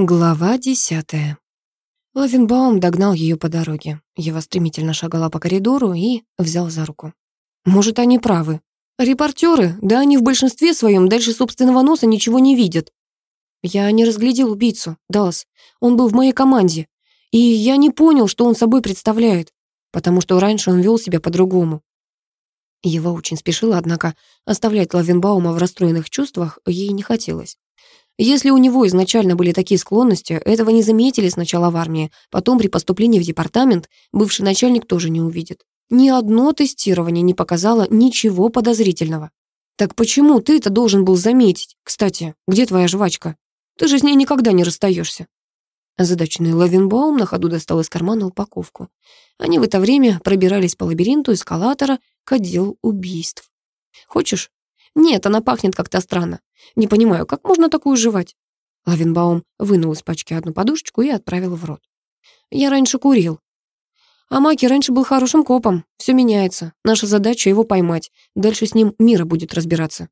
Глава десятая. Лавенбаум догнал ее по дороге. Ева стремительно шагала по коридору и взял за руку. «Может, они правы. Репортеры, да они в большинстве своем дальше собственного носа ничего не видят. Я не разглядел убийцу, Даллас. Он был в моей команде. И я не понял, что он собой представляет, потому что раньше он вел себя по-другому». Ева очень спешила, однако оставлять Лавенбаума в расстроенных чувствах ей не хотелось. Если у него изначально были такие склонности, этого не заметили сначала в армии, потом при поступлении в департамент бывший начальник тоже не увидит. Ни одно тестирование не показало ничего подозрительного. Так почему ты-то должен был заметить? Кстати, где твоя жвачка? Ты же с ней никогда не расстаешься. Задачный Лавенбаум на ходу достал из кармана упаковку. Они в это время пробирались по лабиринту эскалатора к отделу убийств. «Хочешь, нет, она пахнет как-то странно. Не понимаю, как можно такую жевать? Лавенбаум вынул из пачки одну подушечку и отправил в рот. Я раньше курил. А Маки раньше был хорошим копом. Все меняется. Наша задача его поймать. Дальше с ним мира будет разбираться.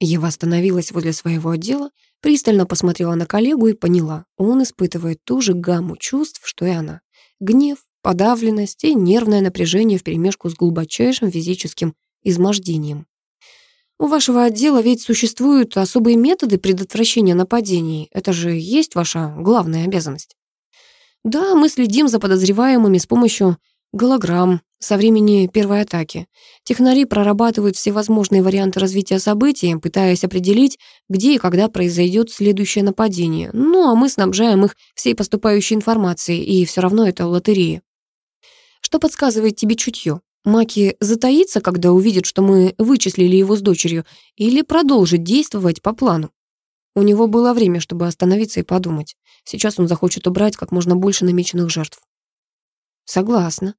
Ева остановилась возле своего отдела, пристально посмотрела на коллегу и поняла, он испытывает ту же гамму чувств, что и она. Гнев, подавленность и нервное напряжение вперемешку с глубочайшим физическим измождением. У вашего отдела ведь существуют особые методы предотвращения нападений. Это же есть ваша главная обязанность. Да, мы следим за подозреваемыми с помощью голограмм со времени первой атаки. Технари прорабатывают всевозможные варианты развития событий, пытаясь определить, где и когда произойдет следующее нападение. Ну, а мы снабжаем их всей поступающей информацией, и все равно это лотерея. Что подсказывает тебе чутье? Маки затаится, когда увидит, что мы вычислили его с дочерью, или продолжит действовать по плану. У него было время, чтобы остановиться и подумать. Сейчас он захочет убрать как можно больше намеченных жертв. Согласна.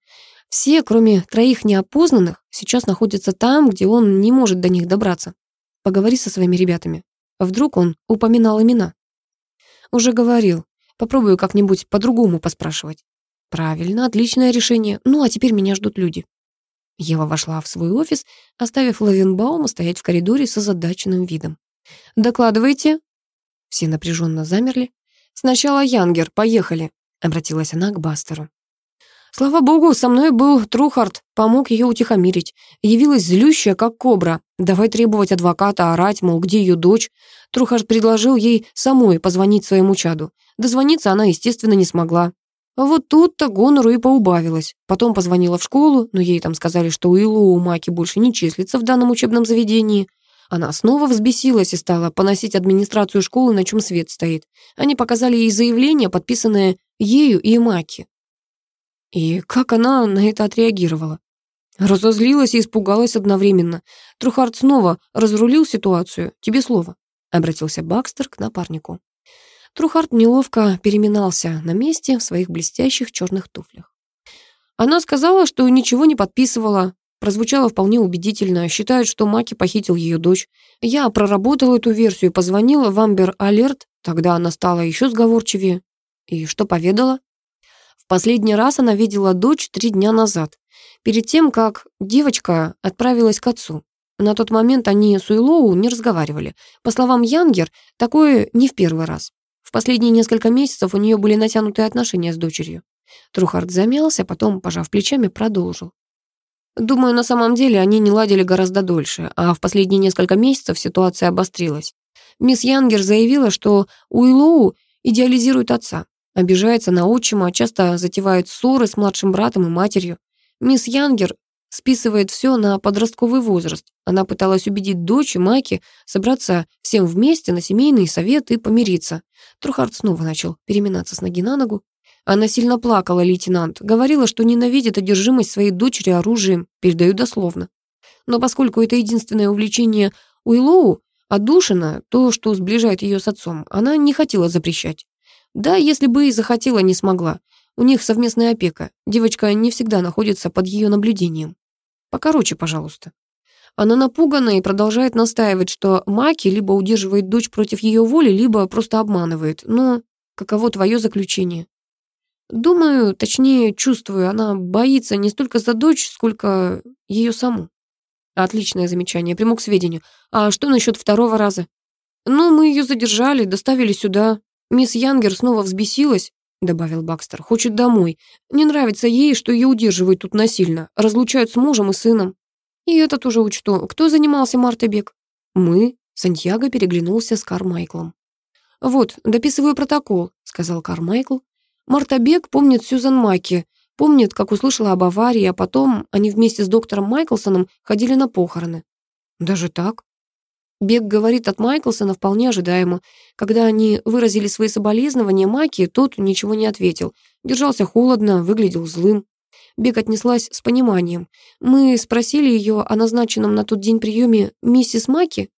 Все, кроме троих неопознанных, сейчас находятся там, где он не может до них добраться. Поговори со своими ребятами. Вдруг он упоминал имена. Уже говорил. Попробую как-нибудь по-другому поспрашивать. Правильно, отличное решение. Ну, а теперь меня ждут люди. Ева вошла в свой офис, оставив Лавенбаума стоять в коридоре с озадаченным видом. «Докладывайте». Все напряженно замерли. «Сначала Янгер, поехали», — обратилась она к Бастеру. Слава богу, со мной был Трухард, помог ее утихомирить. Явилась злющая, как кобра. Давай требовать адвоката, орать, мол, где ее дочь. Трухард предложил ей самой позвонить своему чаду. Дозвониться она, естественно, не смогла. А вот тут-то гонору и поубавилось. Потом позвонила в школу, но ей там сказали, что Уиллоу Маки больше не числится в данном учебном заведении. Она снова взбесилась и стала поносить администрацию школы, на чем свет стоит. Они показали ей заявление, подписанное ею и Маки. И как она на это отреагировала? Разозлилась и испугалась одновременно. Трухард снова разрулил ситуацию. Тебе слово. Обратился Бакстер к напарнику. Трухард неловко переминался на месте в своих блестящих черных туфлях. Она сказала, что ничего не подписывала. Прозвучало вполне убедительно. Считает, что Маки похитил ее дочь. Я проработала эту версию, позвонила в Амбер Алерт. Тогда она стала еще сговорчивее. И что поведала? В последний раз она видела дочь три дня назад, перед тем, как девочка отправилась к отцу. На тот момент они с Уиллоу не разговаривали. По словам Янгер, такое не в первый раз. Последние несколько месяцев у нее были натянутые отношения с дочерью. Трухард замялся, потом, пожав плечами, продолжил. Думаю, на самом деле они не ладили гораздо дольше, а в последние несколько месяцев ситуация обострилась. Мисс Янгер заявила, что Уиллоу идеализирует отца, обижается на отчима, часто затевает ссоры с младшим братом и матерью. Мисс Янгер списывает все на подростковый возраст. Она пыталась убедить дочь и Майки собраться всем вместе на семейный совет и помириться. Трухард снова начал переминаться с ноги на ногу. Она сильно плакала, лейтенант. Говорила, что ненавидит одержимость своей дочери оружием, передаю дословно. Но поскольку это единственное увлечение Уиллоу, отдушина, то, что сближает ее с отцом, она не хотела запрещать. Да, если бы и захотела, не смогла. У них совместная опека. Девочка не всегда находится под ее наблюдением. Покороче, пожалуйста. Она напугана и продолжает настаивать, что Маки либо удерживает дочь против ее воли, либо просто обманывает. Но каково твое заключение? Думаю, точнее, чувствую, она боится не столько за дочь, сколько ее саму. Отличное замечание, приму к сведению. А что насчет второго раза? Ну, мы ее задержали, доставили сюда. Мисс Янгер снова взбесилась, добавил Бакстер, хочет домой. Не нравится ей, что ее удерживают тут насильно, разлучают с мужем и сыном. И это тоже учту. Кто занимался Мартебек? Мы. Сантьяго переглянулся с Кармайклом. «Вот, дописываю протокол», — сказал Кармайкл. Марта Бек помнит Сьюзан Маки, помнит, как услышала об аварии, а потом они вместе с доктором Майклсоном ходили на похороны. Даже так? Бек говорит от Майклсона вполне ожидаемо. Когда они выразили свои соболезнования Маки, тот ничего не ответил. Держался холодно, выглядел злым. Бек отнеслась с пониманием. Мы спросили ее о назначенном на тот день приеме миссис Маки.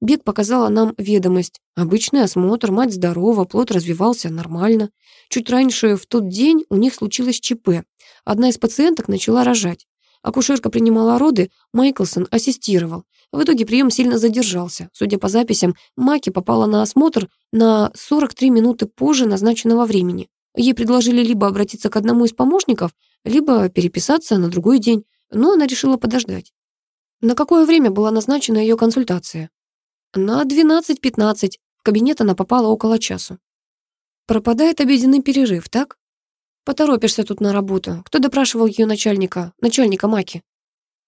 Бек показала нам ведомость. Обычный осмотр, мать здорова, плод развивался нормально. Чуть раньше, в тот день, у них случилось ЧП. Одна из пациенток начала рожать. Акушерка принимала роды, Майклсон ассистировал. В итоге прием сильно задержался. Судя по записям, Маки попала на осмотр на 43 минуты позже назначенного времени. Ей предложили либо обратиться к одному из помощников, либо переписаться на другой день, но она решила подождать. На какое время была назначена ее консультация? На 12.15 в кабинет она попала около часу. Пропадает обеденный перерыв, так? Поторопишься тут на работу. Кто допрашивал ее начальника, начальника Маки?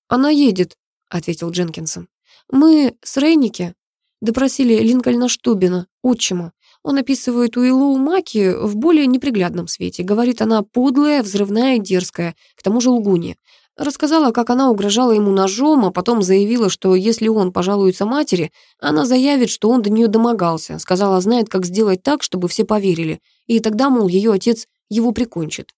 Она едет, ответил Дженкинсон. Мы с Рейники допросили Линкольна Штубина, отчима. Он описывает Уиллоу Маки в более неприглядном свете. Говорит, она подлая, взрывная и дерзкая, к тому же лгунья. Рассказала, как она угрожала ему ножом, а потом заявила, что если он пожалуется матери, она заявит, что он до нее домогался. Сказала, знает, как сделать так, чтобы все поверили. И тогда, мол, ее отец его прикончит.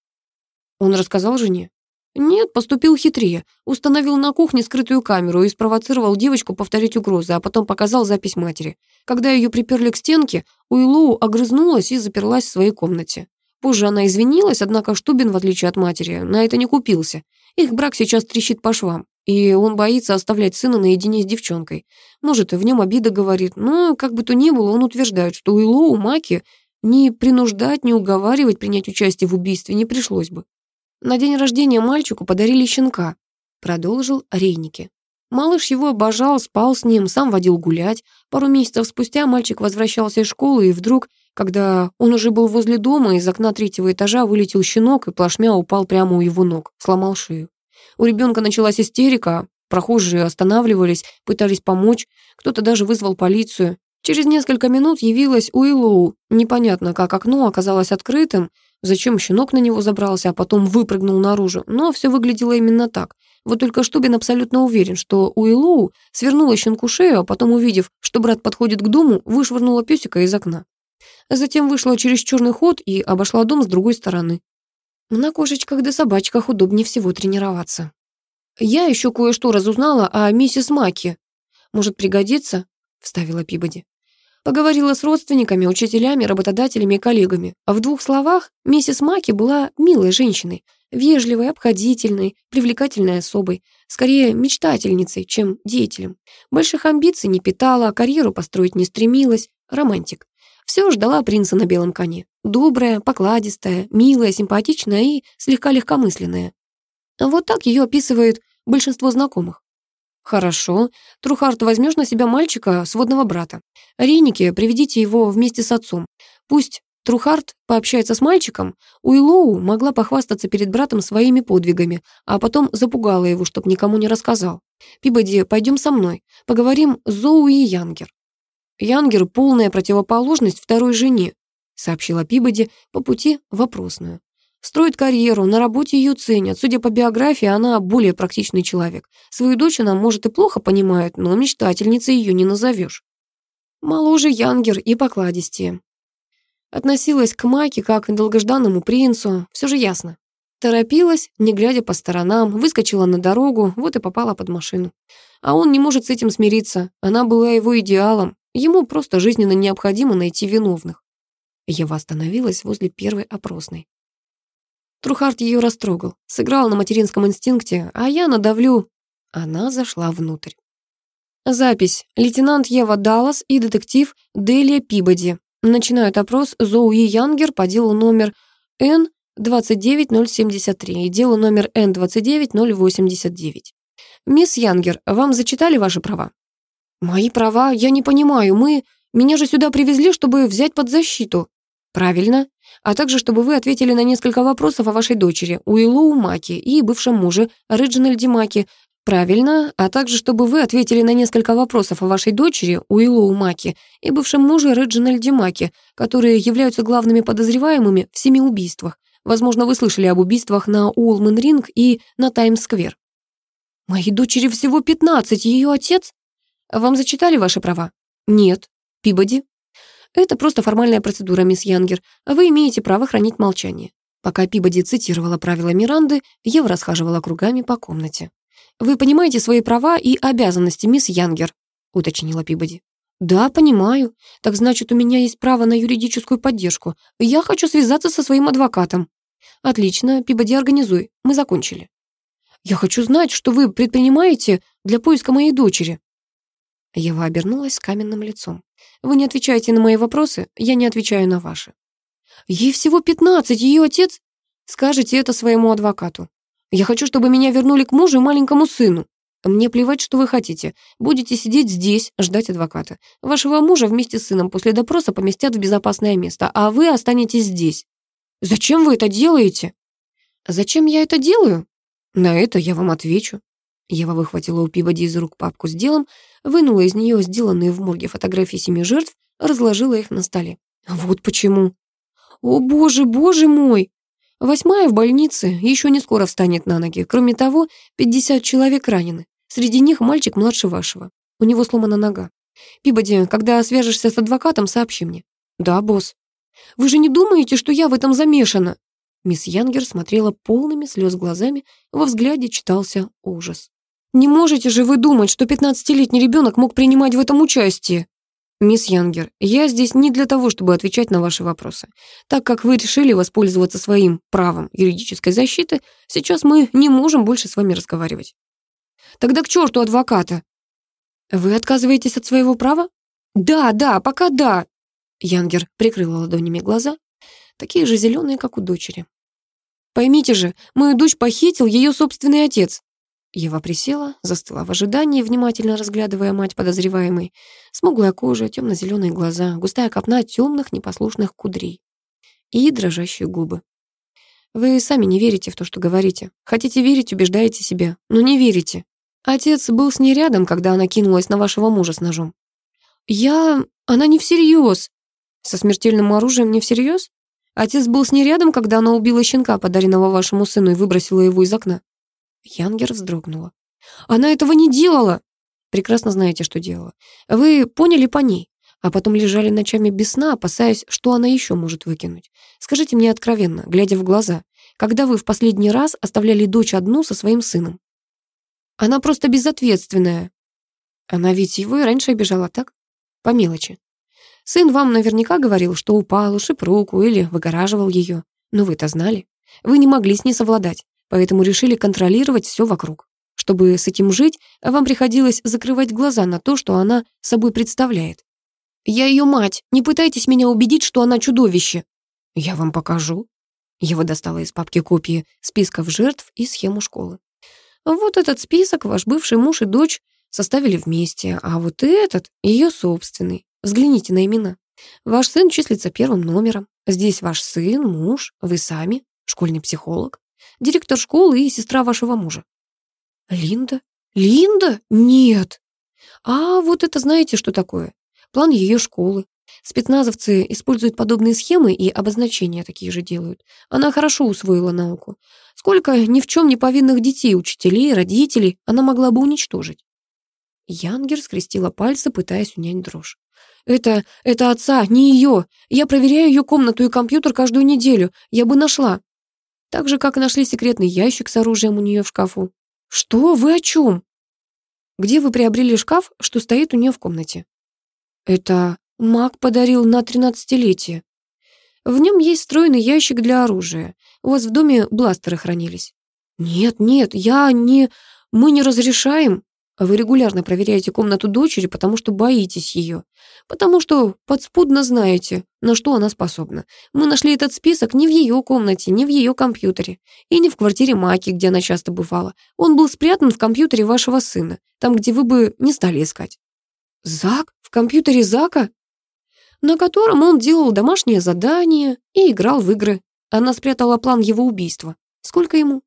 Он рассказал жене? Нет, поступил хитрее. Установил на кухне скрытую камеру и спровоцировал девочку повторить угрозы, а потом показал запись матери. Когда ее приперли к стенке, Уиллоу огрызнулась и заперлась в своей комнате. Позже она извинилась, однако Штубин, в отличие от матери, на это не купился. Их брак сейчас трещит по швам, и он боится оставлять сына наедине с девчонкой. Может, и в нем обида говорит, но, как бы то ни было, он утверждает, что Уиллоу Маки ни принуждать, ни уговаривать принять участие в убийстве не пришлось бы. На день рождения мальчику подарили щенка, продолжил Рейники. Малыш его обожал, спал с ним, сам водил гулять. Пару месяцев спустя мальчик возвращался из школы, и вдруг, когда он уже был возле дома, из окна третьего этажа вылетел щенок и плашмя упал прямо у его ног, сломал шею. У ребенка началась истерика, прохожие останавливались, пытались помочь, кто-то даже вызвал полицию. Через несколько минут явилась Уиллоу. Непонятно, как окно оказалось открытым, зачем щенок на него забрался, а потом выпрыгнул наружу, но все выглядело именно так. Вот только Штубин абсолютно уверен, что Уиллоу свернула щенку шею, а потом, увидев, что брат подходит к дому, вышвырнула песика из окна. Затем вышла через черный ход и обошла дом с другой стороны. На кошечках да собачках удобнее всего тренироваться. Я еще кое-что разузнала о миссис Маки. Может пригодится? Вставила Пибоди. Поговорила с родственниками, учителями, работодателями и коллегами. А в двух словах, миссис Маки была милой женщиной, вежливой, обходительной, привлекательной особой, скорее мечтательницей, чем деятелем. Больших амбиций не питала, карьеру построить не стремилась, романтик. Все ждала принца на белом коне. Добрая, покладистая, милая, симпатичная и слегка легкомысленная. Вот так ее описывают большинство знакомых. «Хорошо. Трухарт, возьмешь на себя мальчика, сводного брата. Рейники, приведите его вместе с отцом. Пусть Трухарт пообщается с мальчиком. Уиллоу могла похвастаться перед братом своими подвигами, а потом запугала его, чтоб никому не рассказал. Пибоди, пойдем со мной. Поговорим с Зоу и Янгер». «Янгер — полная противоположность второй жене», сообщила Пибоди по пути вопросную. Строит карьеру, на работе ее ценят. Судя по биографии, она более практичный человек. Свою дочь она, может, и плохо понимает, но мечтательницей ее не назовешь. Моложе Янгер и покладистее. Относилась к Майке как к долгожданному принцу, все же ясно. Торопилась, не глядя по сторонам, выскочила на дорогу, вот и попала под машину. А он не может с этим смириться, она была его идеалом, ему просто жизненно необходимо найти виновных. Ева остановилась возле первой опросной. Трухарт ее растрогал, сыграл на материнском инстинкте, а я надавлю. Она зашла внутрь. Запись. Лейтенант Ева Даллас и детектив Делия Пибоди. Начинают опрос Зоуи Янгер по делу номер Н-29073 и делу номер Н-29089. Мисс Янгер, вам зачитали ваши права? Мои права? Я не понимаю. Мы... Меня же сюда привезли, чтобы взять под защиту. Правильно. А также, чтобы вы ответили на несколько вопросов о вашей дочери, Уиллоу Маки, и бывшем муже, Реджинальде Маки. Правильно. А также, чтобы вы ответили на несколько вопросов о вашей дочери, Уиллоу Маки, и бывшем муже, Реджинальде Маки, которые являются главными подозреваемыми в семи убийствах. Возможно, вы слышали об убийствах на Уолмен-Ринг и на Таймс-сквер. Моей дочери всего 15, ее отец? Вам зачитали ваши права? Нет. Пибоди? Это просто формальная процедура, мисс Янгер. Вы имеете право хранить молчание. Пока Пибоди цитировала правила Миранды, Ева расхаживала кругами по комнате. «Вы понимаете свои права и обязанности, мисс Янгер?» — уточнила Пибоди. «Да, понимаю. Так значит, у меня есть право на юридическую поддержку. Я хочу связаться со своим адвокатом». «Отлично, Пибоди, организуй. Мы закончили». «Я хочу знать, что вы предпринимаете для поиска моей дочери». Ева обернулась с каменным лицом. «Вы не отвечаете на мои вопросы, я не отвечаю на ваши». «Ей всего пятнадцать, ее отец...» «Скажите это своему адвокату. Я хочу, чтобы меня вернули к мужу и маленькому сыну. Мне плевать, что вы хотите. Будете сидеть здесь, ждать адвоката. Вашего мужа вместе с сыном после допроса поместят в безопасное место, а вы останетесь здесь. Зачем вы это делаете? Зачем я это делаю? На это я вам отвечу. Ева выхватила у Пибоди из рук папку с делом, вынула из нее сделанные в морге фотографии семи жертв, разложила их на столе. Вот почему. О, боже, боже мой! Восьмая в больнице еще не скоро встанет на ноги. Кроме того, 50 человек ранены. Среди них мальчик младше вашего. У него сломана нога. Пибоди, когда свяжешься с адвокатом, сообщи мне. Да, босс. Вы же не думаете, что я в этом замешана? Мисс Янгер смотрела полными слез глазами, во взгляде читался ужас. «Не можете же вы думать, что 15-летний ребенок мог принимать в этом участие?» «Мисс Янгер, я здесь не для того, чтобы отвечать на ваши вопросы. Так как вы решили воспользоваться своим правом юридической защиты, сейчас мы не можем больше с вами разговаривать». «Тогда к черту адвоката!» «Вы отказываетесь от своего права?» «Да, да, пока да!» Янгер прикрыла ладонями глаза, такие же зеленые, как у дочери. «Поймите же, мою дочь похитил ее собственный отец. Ева присела, застыла в ожидании, внимательно разглядывая мать подозреваемой. Смуглая кожа, темно-зеленые глаза, густая копна темных непослушных кудрей и дрожащие губы. Вы сами не верите в то, что говорите. Хотите верить, убеждаете себя, но не верите. Отец был с ней рядом, когда она кинулась на вашего мужа с ножом. Я... Она не всерьез. Со смертельным оружием не всерьез? Отец был с ней рядом, когда она убила щенка, подаренного вашему сыну, и выбросила его из окна. Янгер вздрогнула. «Она этого не делала!» «Прекрасно знаете, что делала. Вы поняли по ней, а потом лежали ночами без сна, опасаясь, что она еще может выкинуть. Скажите мне откровенно, глядя в глаза, когда вы в последний раз оставляли дочь одну со своим сыном?» «Она просто безответственная». Она ведь его и раньше обижала, так? По мелочи. Сын вам наверняка говорил, что упал, ушиб руку или выгораживал ее. Но вы-то знали. Вы не могли с ней совладать поэтому решили контролировать все вокруг. Чтобы с этим жить, вам приходилось закрывать глаза на то, что она собой представляет. «Я ее мать, не пытайтесь меня убедить, что она чудовище». «Я вам покажу». Его достала из папки копии списков жертв и схему школы. «Вот этот список ваш бывший муж и дочь составили вместе, а вот этот ее собственный. Взгляните на имена. Ваш сын числится первым номером. Здесь ваш сын, муж, вы сами, школьный психолог директор школы и сестра вашего мужа». «Линда? Линда? Нет!» «А вот это знаете, что такое? План ее школы. Спецназовцы используют подобные схемы и обозначения такие же делают. Она хорошо усвоила науку. Сколько ни в чем не повинных детей, учителей, родителей она могла бы уничтожить. Янгер скрестила пальцы, пытаясь унять дрожь. «Это... это отца, не ее. Я проверяю ее комнату и компьютер каждую неделю. Я бы нашла. Так же, как нашли секретный ящик с оружием у нее в шкафу. Что? Вы о чем? Где вы приобрели шкаф, что стоит у нее в комнате? Это маг подарил на тринадцатилетие. В нем есть встроенный ящик для оружия. У вас в доме бластеры хранились. Нет, нет, я не... Мы не разрешаем. Вы регулярно проверяете комнату дочери, потому что боитесь ее. Потому что подспудно знаете, на что она способна. Мы нашли этот список не в ее комнате, не в ее компьютере. И не в квартире Маки, где она часто бывала. Он был спрятан в компьютере вашего сына, там, где вы бы не стали искать. Зак? В компьютере Зака? на котором он делал домашние задания и играл в игры. Она спрятала план его убийства. Сколько ему?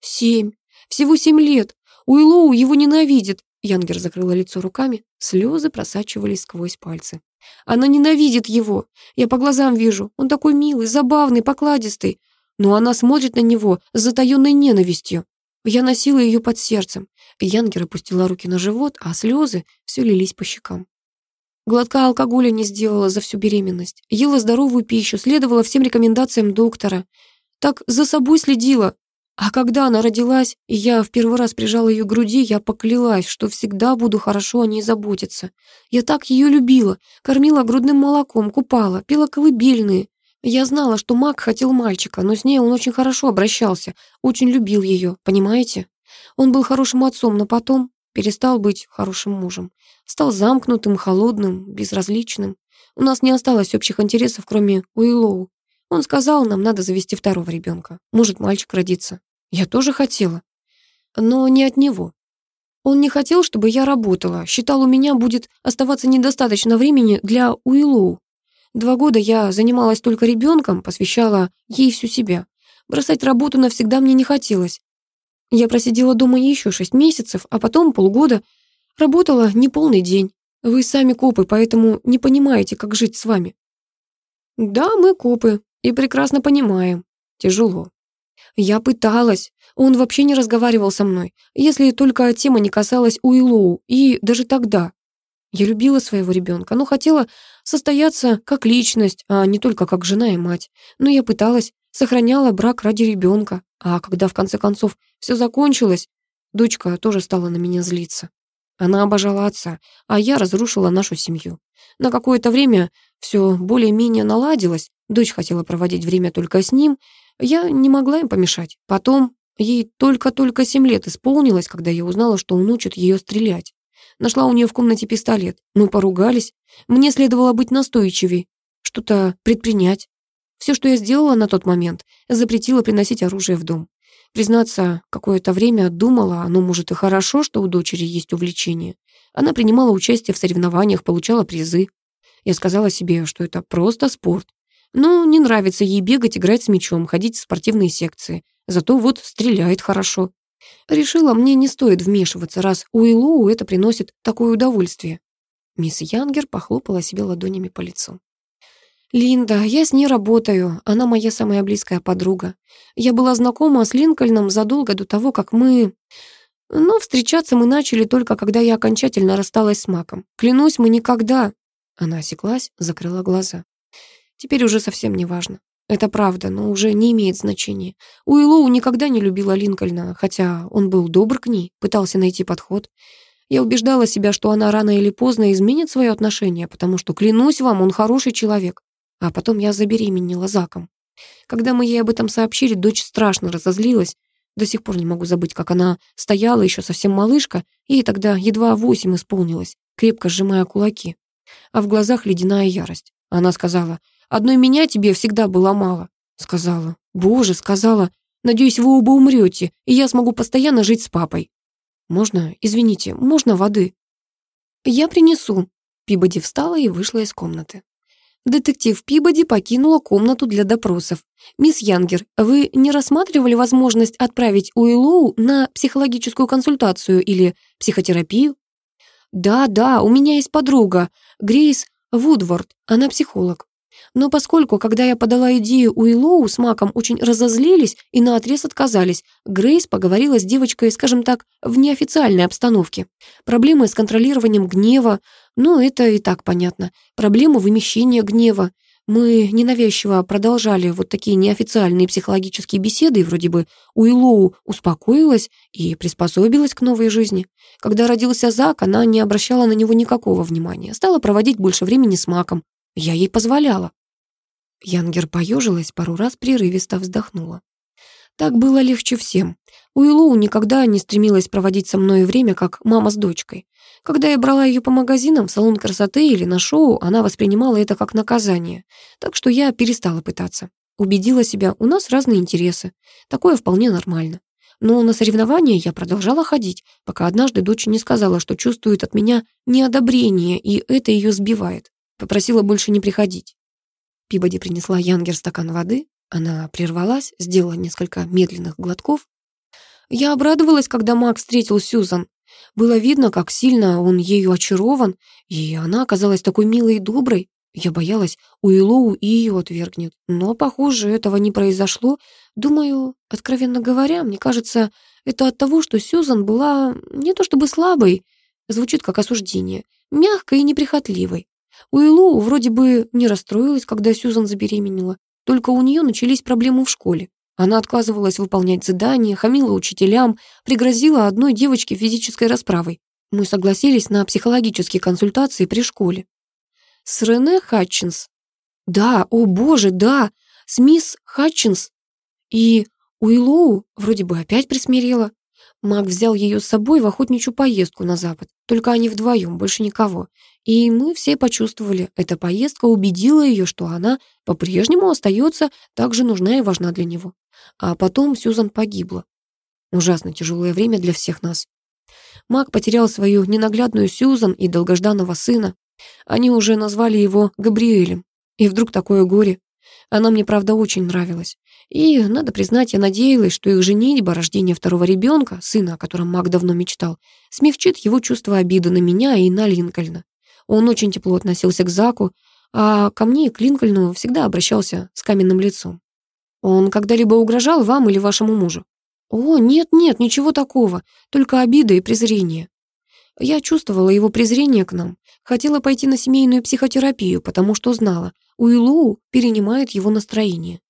Семь. Всего семь лет. Уиллоу его ненавидит. Янгер закрыла лицо руками. Слезы просачивались сквозь пальцы. Она ненавидит его. Я по глазам вижу. Он такой милый, забавный, покладистый. Но она смотрит на него с затаённой ненавистью. Я носила ее под сердцем. Янгер опустила руки на живот, а слезы все лились по щекам. Глотка алкоголя не сделала за всю беременность. Ела здоровую пищу, следовала всем рекомендациям доктора. Так за собой следила. А когда она родилась, и я в первый раз прижала ее к груди, я поклялась, что всегда буду хорошо о ней заботиться. Я так ее любила, кормила грудным молоком, купала, пила колыбельные. Я знала, что Мак хотел мальчика, но с ней он очень хорошо обращался, очень любил ее, понимаете? Он был хорошим отцом, но потом перестал быть хорошим мужем. Стал замкнутым, холодным, безразличным. У нас не осталось общих интересов, кроме Уиллоу. Он сказал, нам надо завести второго ребенка. Может, мальчик родится. Я тоже хотела. Но не от него. Он не хотел, чтобы я работала. Считал, у меня будет оставаться недостаточно времени для Уиллоу. Два года я занималась только ребенком, посвящала ей всю себя. Бросать работу навсегда мне не хотелось. Я просидела дома еще шесть месяцев, а потом полгода работала не полный день. Вы сами копы, поэтому не понимаете, как жить с вами. Да, мы копы, и прекрасно понимаем. Тяжело. Я пыталась. Он вообще не разговаривал со мной, если только тема не касалась Уиллоу, и даже тогда. Я любила своего ребенка, но хотела состояться как личность, а не только как жена и мать. Но я пыталась, сохраняла брак ради ребенка, а когда в конце концов все закончилось, дочка тоже стала на меня злиться. Она обожала отца, а я разрушила нашу семью. На какое-то время все более-менее наладилось, дочь хотела проводить время только с ним, я не могла им помешать. Потом ей только-только семь лет исполнилось, когда я узнала, что он учит ее стрелять. Нашла у нее в комнате пистолет. Мы поругались. Мне следовало быть настойчивее, что-то предпринять. Все, что я сделала на тот момент, запретила приносить оружие в дом. Признаться, какое-то время думала, ну, может, и хорошо, что у дочери есть увлечение. Она принимала участие в соревнованиях, получала призы. Я сказала себе, что это просто спорт. Ну, не нравится ей бегать, играть с мячом, ходить в спортивные секции. Зато вот стреляет хорошо. Решила, мне не стоит вмешиваться, раз Уиллоу это приносит такое удовольствие. Мисс Янгер похлопала себе ладонями по лицу. «Линда, я с ней работаю, она моя самая близкая подруга. Я была знакома с Линкольном задолго до того, как мы... Но встречаться мы начали только, когда я окончательно рассталась с Маком. Клянусь, мы никогда...» Она осеклась, закрыла глаза. «Теперь уже совсем не важно. Это правда, но уже не имеет значения. Уиллоу никогда не любила Линкольна, хотя он был добр к ней, пытался найти подход. Я убеждала себя, что она рано или поздно изменит свое отношение, потому что, клянусь вам, он хороший человек. А потом я забеременела Заком. Когда мы ей об этом сообщили, дочь страшно разозлилась. До сих пор не могу забыть, как она стояла, еще совсем малышка, и тогда едва восемь исполнилось, крепко сжимая кулаки. А в глазах ледяная ярость. Она сказала, Одной меня тебе всегда было мало. Сказала. Боже, сказала. Надеюсь, вы оба умрете, и я смогу постоянно жить с папой. Можно, извините, можно воды? Я принесу. Пибоди встала и вышла из комнаты. Детектив Пибоди покинула комнату для допросов. «Мисс Янгер, вы не рассматривали возможность отправить Уиллоу на психологическую консультацию или психотерапию?» «Да, да, у меня есть подруга, Грейс Вудворд, она психолог. Но поскольку, когда я подала идею Уиллоу с Маком очень разозлились и наотрез отказались, Грейс поговорила с девочкой, скажем так, в неофициальной обстановке. Проблемы с контролированием гнева, ну, это и так понятно. Проблема вымещения гнева. Мы ненавязчиво продолжали вот такие неофициальные психологические беседы, и вроде бы Уиллоу успокоилась и приспособилась к новой жизни. Когда родился Зак, она не обращала на него никакого внимания, стала проводить больше времени с Маком. Я ей позволяла. Янгер поежилась, пару раз прерывисто вздохнула. Так было легче всем. Уиллоу никогда не стремилась проводить со мной время, как мама с дочкой. Когда я брала ее по магазинам, в салон красоты или на шоу, она воспринимала это как наказание. Так что я перестала пытаться. Убедила себя, у нас разные интересы. Такое вполне нормально. Но на соревнования я продолжала ходить, пока однажды дочь не сказала, что чувствует от меня неодобрение, и это ее сбивает. Попросила больше не приходить. Пибоди принесла Янгер стакан воды. Она прервалась, сделала несколько медленных глотков. Я обрадовалась, когда Мак встретил Сьюзан. Было видно, как сильно он ею очарован, и она оказалась такой милой и доброй. Я боялась, Уиллоу и ее отвергнет. Но, похоже, этого не произошло. Думаю, откровенно говоря, мне кажется, это от того, что Сьюзан была не то чтобы слабой, звучит как осуждение, мягкой и неприхотливой. Уиллоу вроде бы не расстроилась, когда Сьюзан забеременела, только у нее начались проблемы в школе. Она отказывалась выполнять задания, хамила учителям, пригрозила одной девочке физической расправой. Мы согласились на психологические консультации при школе. С Рене Хатчинс. Да, о боже, да, с мисс Хатчинс. И Уиллоу вроде бы опять присмирела. Мак взял ее с собой в охотничью поездку на запад. Только они вдвоем, больше никого. И мы все почувствовали, эта поездка убедила ее, что она по-прежнему остается так же нужна и важна для него. А потом Сьюзан погибла. Ужасно тяжелое время для всех нас. Маг потерял свою ненаглядную Сьюзан и долгожданного сына. Они уже назвали его Габриэлем. И вдруг такое горе. Она мне, правда, очень нравилась. И, надо признать, я надеялась, что их женитьба, рождение второго ребенка, сына, о котором Мак давно мечтал, смягчит его чувство обиды на меня и на Линкольна. Он очень тепло относился к Заку, а ко мне и к Линкольну всегда обращался с каменным лицом. Он когда-либо угрожал вам или вашему мужу? О, нет-нет, ничего такого, только обида и презрение. Я чувствовала его презрение к нам, хотела пойти на семейную психотерапию, потому что знала, Уиллоу перенимает его настроение.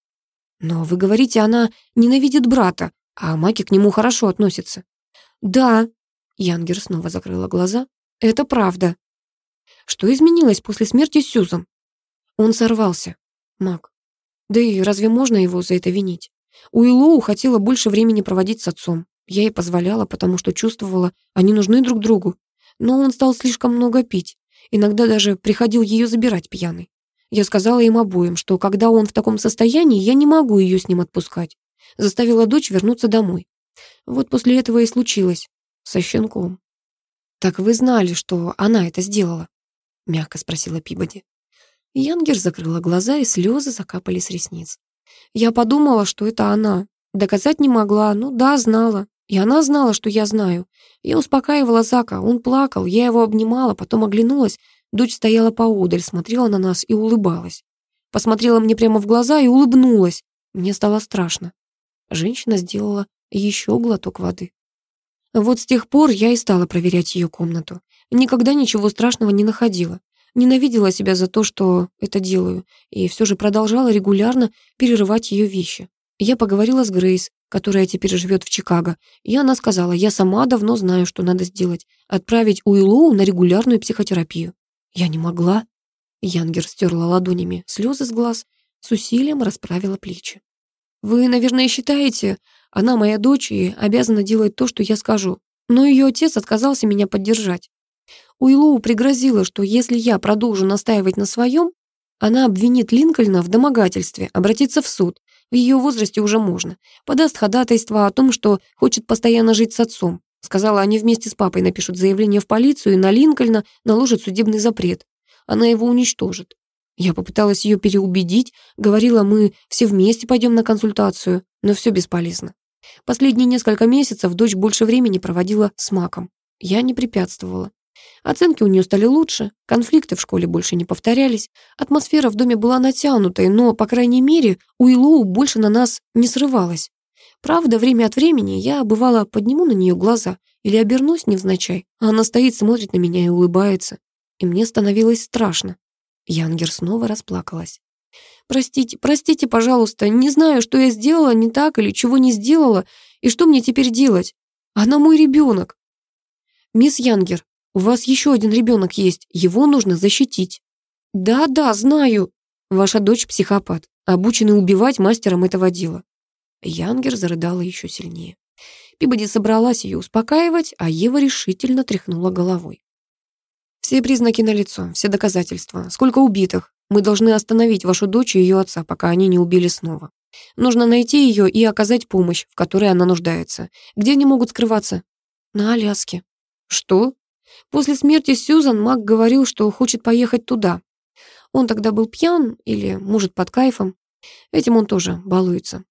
Но вы говорите, она ненавидит брата, а Маки к нему хорошо относится. Да, Янгер снова закрыла глаза. Это правда. Что изменилось после смерти Сьюзан? Он сорвался. Мак. Да и разве можно его за это винить? Уиллоу хотела больше времени проводить с отцом. Я ей позволяла, потому что чувствовала, они нужны друг другу. Но он стал слишком много пить. Иногда даже приходил ее забирать пьяный. Я сказала им обоим, что когда он в таком состоянии, я не могу ее с ним отпускать. Заставила дочь вернуться домой. Вот после этого и случилось. Со щенком. «Так вы знали, что она это сделала?» — мягко спросила Пибоди. Янгер закрыла глаза, и слезы закапали с ресниц. Я подумала, что это она. Доказать не могла, ну да, знала. И она знала, что я знаю. Я успокаивала Зака, он плакал, я его обнимала, потом оглянулась. Дочь стояла поодаль, смотрела на нас и улыбалась. Посмотрела мне прямо в глаза и улыбнулась. Мне стало страшно. Женщина сделала еще глоток воды. Вот с тех пор я и стала проверять ее комнату. Никогда ничего страшного не находила. Ненавидела себя за то, что это делаю, и все же продолжала регулярно перерывать ее вещи. Я поговорила с Грейс, которая теперь живет в Чикаго, и она сказала, я сама давно знаю, что надо сделать, отправить Уиллоу на регулярную психотерапию. Я не могла. Янгер стерла ладонями слезы с глаз, с усилием расправила плечи. Вы, наверное, считаете, она моя дочь и обязана делать то, что я скажу. Но ее отец отказался меня поддержать. Уиллоу пригрозила, что если я продолжу настаивать на своем, она обвинит Линкольна в домогательстве, обратится в суд. В ее возрасте уже можно. Подаст ходатайство о том, что хочет постоянно жить с отцом. Сказала, они вместе с папой напишут заявление в полицию и на Линкольна наложат судебный запрет. Она его уничтожит. Я попыталась ее переубедить, говорила, мы все вместе пойдем на консультацию, но все бесполезно. Последние несколько месяцев дочь больше времени проводила с Маком. Я не препятствовала. Оценки у нее стали лучше, конфликты в школе больше не повторялись, атмосфера в доме была натянутой, но, по крайней мере, Уиллоу больше на нас не срывалась. Правда, время от времени я, бывало, подниму на нее глаза или обернусь невзначай, а она стоит, смотрит на меня и улыбается. И мне становилось страшно. Янгер снова расплакалась. «Простите, простите, пожалуйста, не знаю, что я сделала не так или чего не сделала, и что мне теперь делать? Она мой ребенок. Мисс Янгер, у вас еще один ребенок есть, его нужно защитить. Да-да, знаю. Ваша дочь психопат, обученный убивать мастером этого дела. Янгер зарыдала еще сильнее. Пибоди собралась ее успокаивать, а Ева решительно тряхнула головой. «Все признаки налицо, все доказательства. Сколько убитых? Мы должны остановить вашу дочь и ее отца, пока они не убили снова. Нужно найти ее и оказать помощь, в которой она нуждается. Где они могут скрываться?» «На Аляске». «Что?» После смерти Сьюзан Мак говорил, что хочет поехать туда. Он тогда был пьян или, может, под кайфом. Этим он тоже балуется.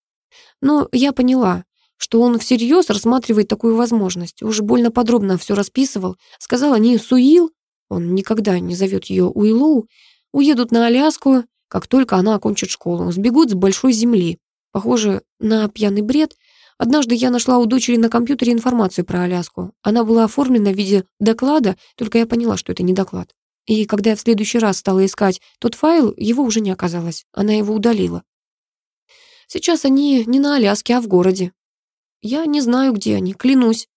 Но я поняла, что он всерьез рассматривает такую возможность. Уже больно подробно все расписывал. Сказал, они с Уил, он никогда не зовет ее Уиллоу, уедут на Аляску, как только она окончит школу, сбегут с большой земли. Похоже на пьяный бред. Однажды я нашла у дочери на компьютере информацию про Аляску. Она была оформлена в виде доклада, только я поняла, что это не доклад. И когда я в следующий раз стала искать тот файл, его уже не оказалось. Она его удалила. Сейчас они не на Аляске, а в городе. Я не знаю, где они, клянусь.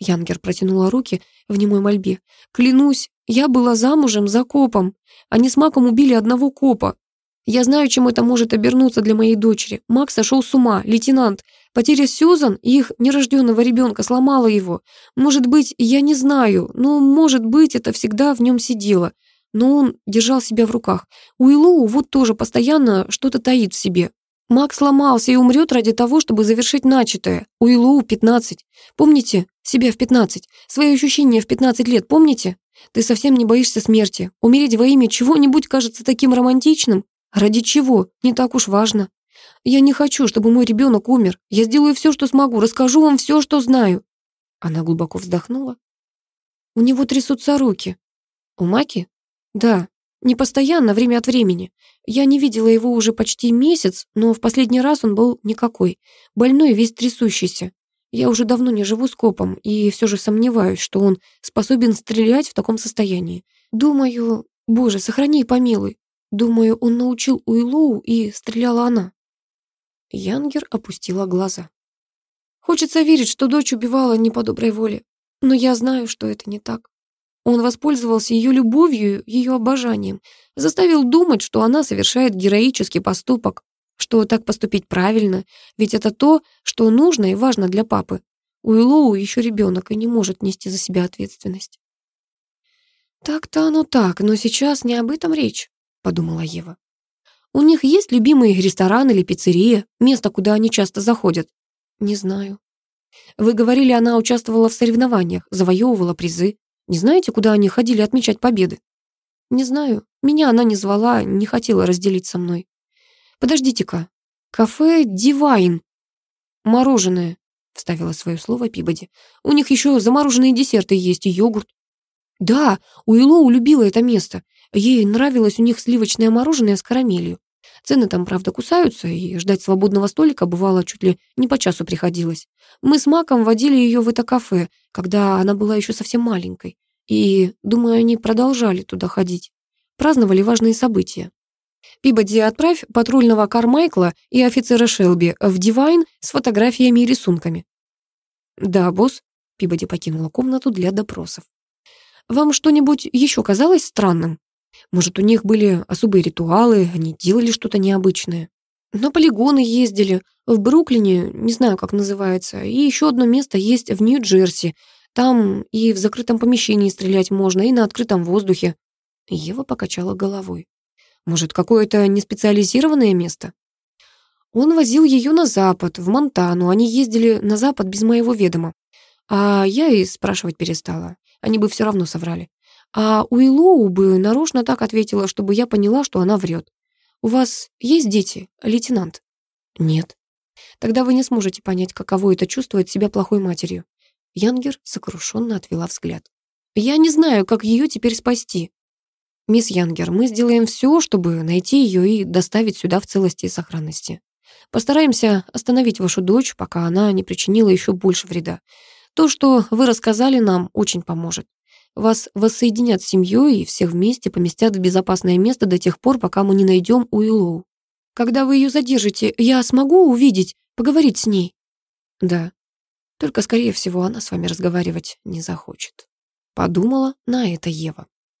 Янгер протянула руки в немой мольбе. Клянусь, я была замужем за копом. Они с Маком убили одного копа. Я знаю, чем это может обернуться для моей дочери. Макс сошел с ума, лейтенант. Потеря Сьюзан и их нерожденного ребенка сломала его. Может быть, я не знаю, но, может быть, это всегда в нем сидело. Но он держал себя в руках. Уиллоу вот тоже постоянно что-то таит в себе. Макс сломался и умрет ради того, чтобы завершить начатое. Уиллоу 15. Помните себя в 15? Свои ощущения в 15 лет помните? Ты совсем не боишься смерти. Умереть во имя чего-нибудь кажется таким романтичным. Ради чего? Не так уж важно. Я не хочу, чтобы мой ребенок умер. Я сделаю все, что смогу, расскажу вам все, что знаю. Она глубоко вздохнула. У него трясутся руки. У Маки? Да, не постоянно, время от времени. Я не видела его уже почти месяц, но в последний раз он был никакой. Больной, весь трясущийся. Я уже давно не живу с копом и все же сомневаюсь, что он способен стрелять в таком состоянии. Думаю, боже, сохрани и помилуй. Думаю, он научил Уиллоу, и стреляла она. Янгер опустила глаза. Хочется верить, что дочь убивала не по доброй воле, но я знаю, что это не так. Он воспользовался ее любовью, ее обожанием, заставил думать, что она совершает героический поступок, что так поступить правильно, ведь это то, что нужно и важно для папы. Уиллоу еще ребенок и не может нести за себя ответственность. Так-то оно так, но сейчас не об этом речь. — подумала Ева. «У них есть любимый ресторан или пиццерия, место, куда они часто заходят?» «Не знаю». «Вы говорили, она участвовала в соревнованиях, завоевывала призы. Не знаете, куда они ходили отмечать победы?» «Не знаю. Меня она не звала, не хотела разделить со мной». «Подождите-ка. Кафе «Дивайн». «Мороженое», — вставила свое слово Пибоди. «У них еще замороженные десерты есть и йогурт». «Да, Уиллоу любила это место. Ей нравилось у них сливочное мороженое с карамелью. Цены там, правда, кусаются, и ждать свободного столика бывало чуть ли не по часу приходилось. Мы с Маком водили ее в это кафе, когда она была еще совсем маленькой. И, думаю, они продолжали туда ходить. Праздновали важные события. Пибоди, отправь патрульного Кармайкла и офицера Шелби в Дивайн с фотографиями и рисунками. Да, босс. Пибоди покинула комнату для допросов. Вам что-нибудь еще казалось странным? Может, у них были особые ритуалы, они делали что-то необычное. На полигоны ездили, в Бруклине, не знаю, как называется, и еще одно место есть в Нью-Джерси. Там и в закрытом помещении стрелять можно, и на открытом воздухе. Ева покачала головой. Может, какое-то неспециализированное место? Он возил ее на запад, в Монтану. Они ездили на запад без моего ведома. А я и спрашивать перестала. Они бы все равно соврали. А Уиллоу бы нарочно так ответила, чтобы я поняла, что она врет. «У вас есть дети, лейтенант?» «Нет». «Тогда вы не сможете понять, каково это чувствовать себя плохой матерью». Янгер сокрушенно отвела взгляд. «Я не знаю, как ее теперь спасти». «Мисс Янгер, мы сделаем все, чтобы найти ее и доставить сюда в целости и сохранности. Постараемся остановить вашу дочь, пока она не причинила еще больше вреда. То, что вы рассказали нам, очень поможет. Вас воссоединят с семьей и всех вместе поместят в безопасное место до тех пор, пока мы не найдем Уиллоу. Когда вы ее задержите, я смогу увидеть, поговорить с ней? Да. Только, скорее всего, она с вами разговаривать не захочет. Подумала на это Ева.